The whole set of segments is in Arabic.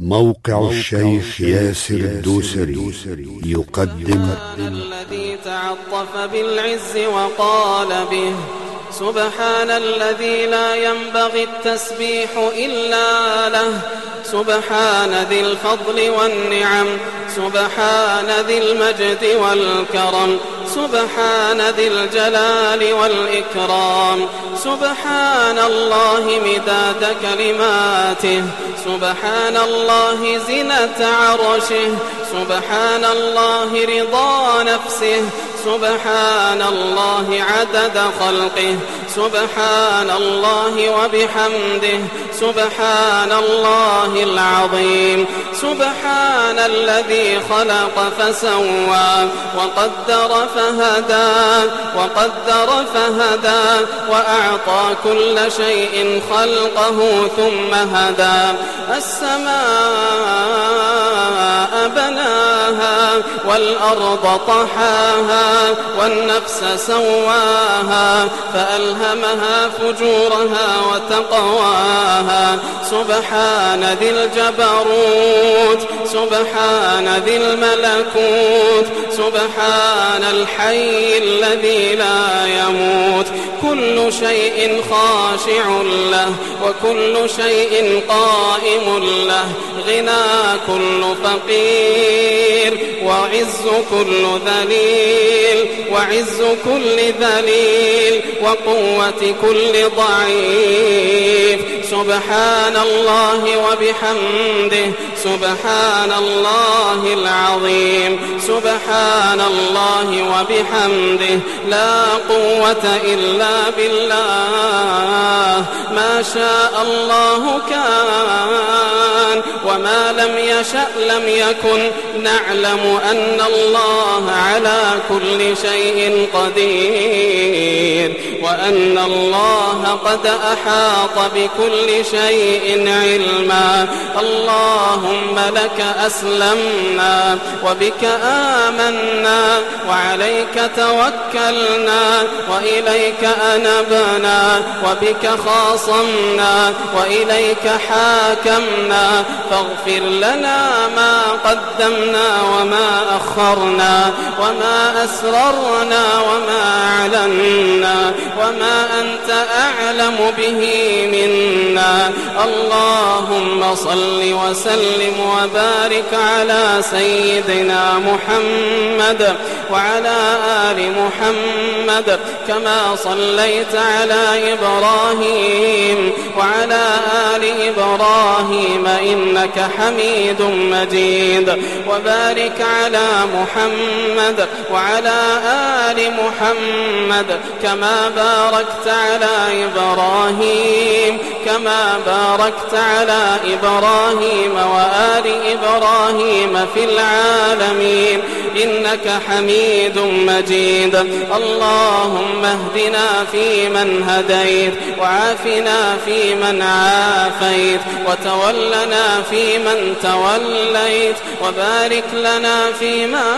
موقع الشيخ ياسر الدوسري يقدم. الذي تعطف بالعز وقال به سبحان الذي لا ينبغي التسبيح إلا له. سبحان ذي الفضل والنعم سبحان ذي المجد والكرم. سبحان ذي الجلال والإكرام. سبحان الله مداد كلماته. سبحان الله زنة عرشه. سبحان الله رضا نفسه. سبحان الله عدد خلقه. سبحان الله وبحمده. سبحان الله العظيم. سبحان الذي خلق فسوى وقدر فهدى وقدر فهدى وأعطى كل شيء خلقه ثم هدى. السماء بناها والأرض طحاها والنفس سواها فألهمها فجورها وتقواها. سبحان ذي الجبروت سبحان ذي الملكوت سبحان الحي الذي لا يموت. كل شيء خاشع له وكل شيء قائم له. غنى كل فقير وعز كل ذليل وعز كل ذليل وقوة كل ضعيف. سبحان الله وبحمده سبحان الله العظيم سبحان الله وبحمده. لا قوة إلا بالله. ما شاء الله كان وما لم يشأ لم يكن. نعلم أن الله على كل شيء قدير. وأن الله قد أحاط بكل شيء علما. اللهم لك أسلمنا وبك آمنا وعليك توكلنا وإليك أنبنا وبك خاصمنا وإليك حاكمنا. فاغفر لنا ما قدمنا وما أخرنا وما أسررنا وما أعلنا. وما أنت أعلم به منا. اللهم صل وسلم وبارك على سيدنا محمد وعلى آل محمد كما صليت على إبراهيم وعلى آل إبراهيم إنك حميد مجيد. وبارك على محمد وعلى آل محمد كما باركت على إبراهيم كما باركت على إبراهيم وآل إبراهيم في العالمين. إنك حميد مجيد. اللهم اهدنا فيمن هديت وعافنا فيمن عافيت وتولنا فيمن توليت وبارك لنا فيما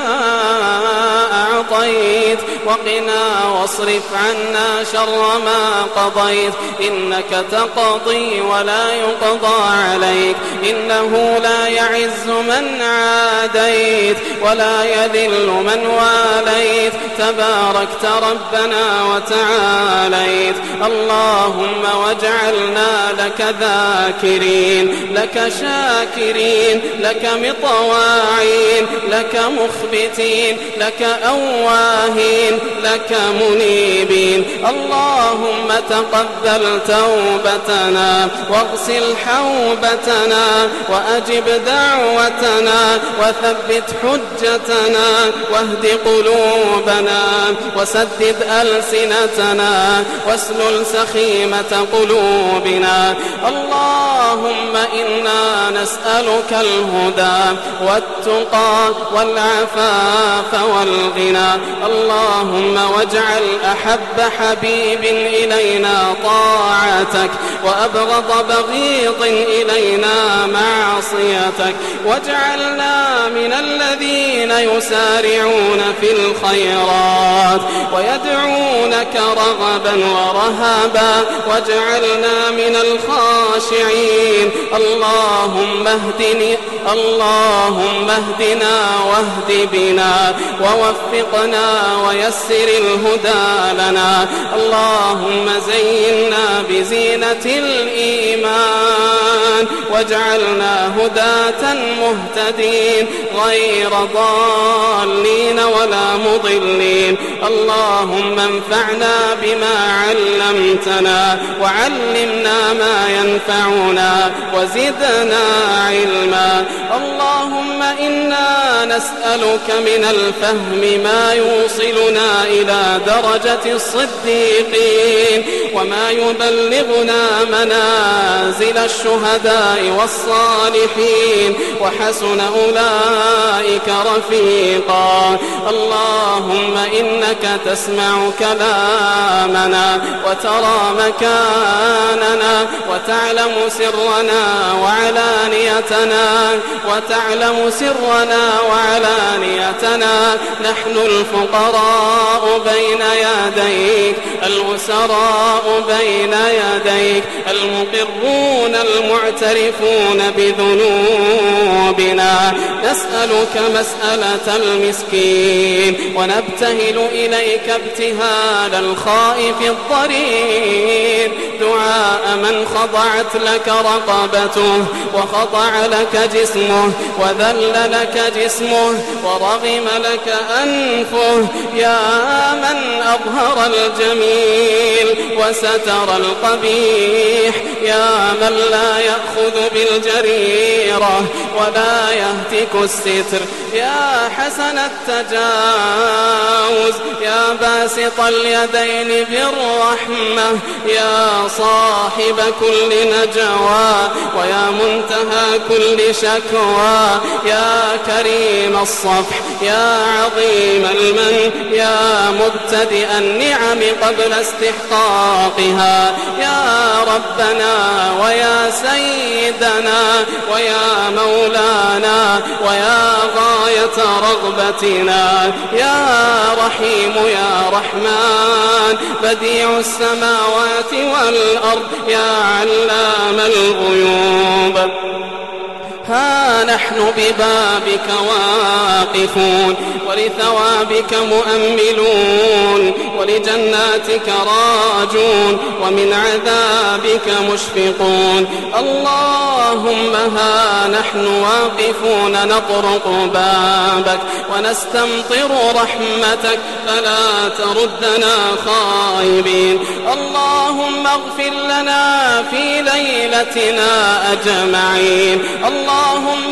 أعطيت وقنا واصرف عنا شر ما قضيت إنك تقضي ولا يقضى عليك إنه لا يعز من عاديت ولا يذل من واليت تباركت ربنا وتعاليت. اللهم واجعلنا لك ذاكرين لك شاكرين لك مطواعين لك مخبتين لك أواهين لك منيبين. اللهم تقبل توبتنا واغسل حوبتنا وأجب دعوتنا وثبت حجتنا واهد قلوبنا وسدد ألسنتنا واسلل سخيمة قلوبنا. اللهم إنا نسألك الهدى والتقى والعفاف والغنى. اللهم واجعل أحب حبيب إلينا طاعتك وأبغض بغيض إلينا معصيتك. واجعلنا من الذين يسارعون في الخيرات. ويدعونك رغبا ورهبا واجعلنا من الخاشعين. اللهم اهدني اللهم اهدنا واهد بنا ووفقنا ويسر الهدى لنا. اللهم زينا بزينة الإيمان واجعلنا هداة مهتدين. غير ضالين ولا مضلين. اللهم انفعنا بما علمتنا وعلمنا ما ينفعنا وزدنا علما. اللهم إنا نسألك من الفهم ما يوصلنا إلى درجة الصديقين وما يبلغنا منازل الشهداء والصالحين. وحسن أولئك رفيقا. اللهم إنك تسمع كلامنا وترى مكاننا وتعلم سرنا وعلانيتنا وتعلم سرنا وعلانيتنا. نحن الفقراء بين يديك الأسراء بين يديك المقرون المعترفون بذنوبنا. نسألك مسألة المسكين ونبتهل إليك ابتهال الخائف الضرير. دعاء من خضعت لك رقبته وخضع لك جسمه وذل لك جسمه ورغم لك أنفه. يا من أظهر الجميل وستر القبيح يا من لا يأخذ بالجريرة ولا يهتك الستر يا حسن التجاوز يا باسط اليدين بالرحمة يا صاحب كل نجوى ويا منتهى كل شكوى يا كريم الصفح يا عظيم المن يا مبتدئ النعم قبل استحقاقها. يا ربنا ويا سيدنا ويا مولانا ويا غاية رغبتنا. يا رحيم يا رحمن بديع السماوات والأرض يا علام الغيوب. ها نحن ببابك واقفون ولثوابك مؤملون ولجناتك راجون ومن عذابك مشفقون اللهم ها نحن واقفون نطرق بابك ونستمطر رحمتك فلا تردنا خائبين اللهم اغفر لنا في ليلتنا أجمعين اللهم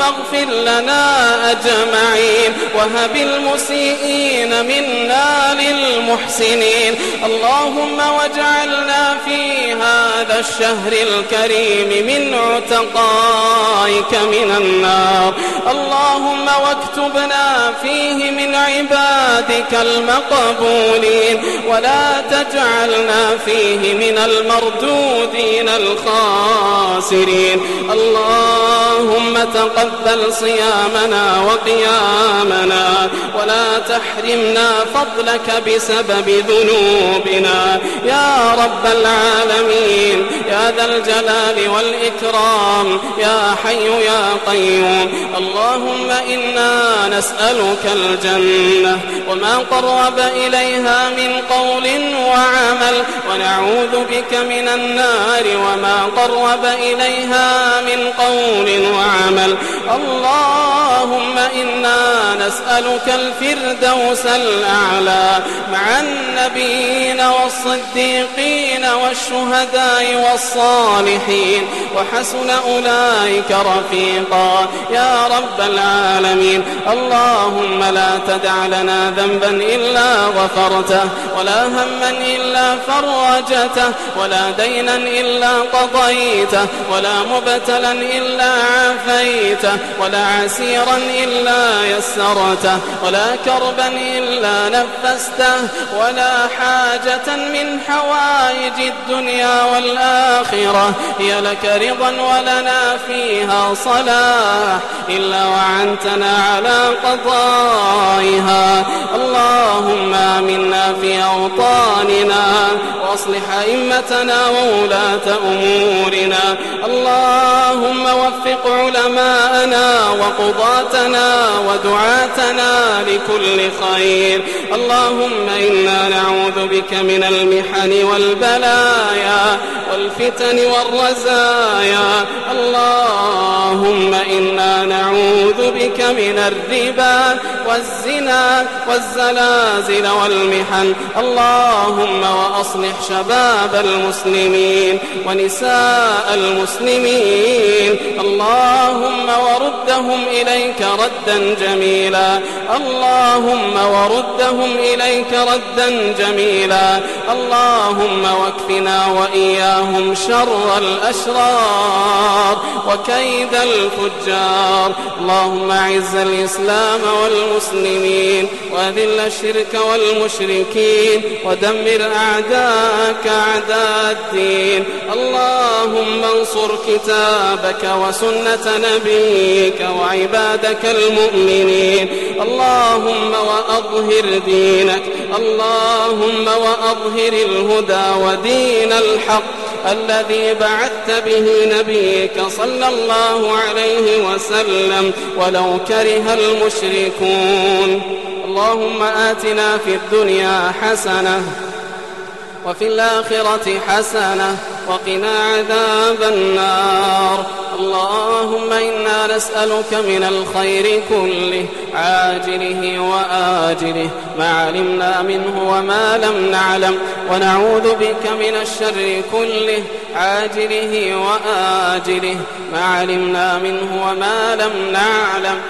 اغفر لنا أجمعين. وهب المسيئين منا للمحسنين. اللهم واجعلنا في هذا الشهر الكريم من عتقائك من النار. اللهم واكتبنا فيه من عبادك المقبولين. ولا تجعلنا فيه من المردودين الخاسرين. اللهم تقبل صيامنا وقيامنا ولا تحرمنا فضلك بسبب ذنوبنا. يا رب العالمين يا ذا الجلال والإكرام يا حي يا قيوم اللهم إنا نسألك الجنة وما قرب إليها من قول وعمل ونعوذ بك من النار وما قرب إليها من قول وعمل. اللهم إنا نسألك الفردوس الأعلى مع النبيين والصديقين والشهداء والصالحين. وحسن أولئك رفيقا. يا رب العالمين. اللهم لا تدع لنا ذنبا إلا غفرته ولا هما إلا فرجته ولا دينا إلا قضيته ولا مبتلا إلا عافيته. ولا عسيرا إلا يسرته ولا كربا إلا نفسته ولا حاجة من حوائج الدنيا والآخرة هي لك رضا ولنا فيها صلاح إلا وعنتنا على قضائها اللهم آمنا في أوطاننا وأصلح أئمتنا وولاة أمورنا اللهم وفق علماءنا وقضاتنا ودعاتنا لكل خير. اللهم إنا نعوذ بك من المحن والبلايا والفتن والرزايا. اللهم إنا نعوذ بك من الربا والزنا والزلازل والمحن. اللهم وأصلح شباب المسلمين ونساء المسلمين. اللهم وردهم إليك ردا جميلا. اللهم وردهم إليك ردا جميلا. اللهم واكفنا وإياهم شر الأشرار وكيد الفجار. اللهم أعز الإسلام والمسلمين وأذل الشرك والمشركين ودمر أعداءك أعداء الدين. اللهم انصر كتابك وسنة نبيك وعبادك المؤمنين. اللهم وأظهر دينك اللهم وأظهر الهدى ودين الحق الذي بعثت به نبيك صلى الله عليه وسلم. ولو كره المشركون. اللهم آتنا في الدنيا حسنة وفي الآخرة حسنة وقنا عذاب النار. اللهم إنا نسألك من الخير كله عاجله وآجله. ما علمنا منه وما لم نعلم. ونعوذ بك من الشر كله عاجله وآجله. ما علمنا منه وما لم نعلم.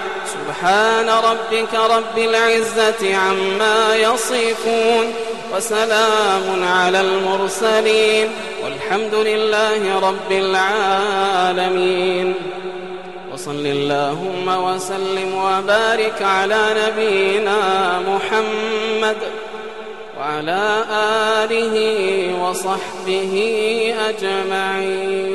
سبحان ربك رب العزة عما يصفون وسلام على المرسلين والحمد لله رب العالمين وصل اللهم وسلم وبارك على نبينا محمد وعلى آله وصحبه أجمعين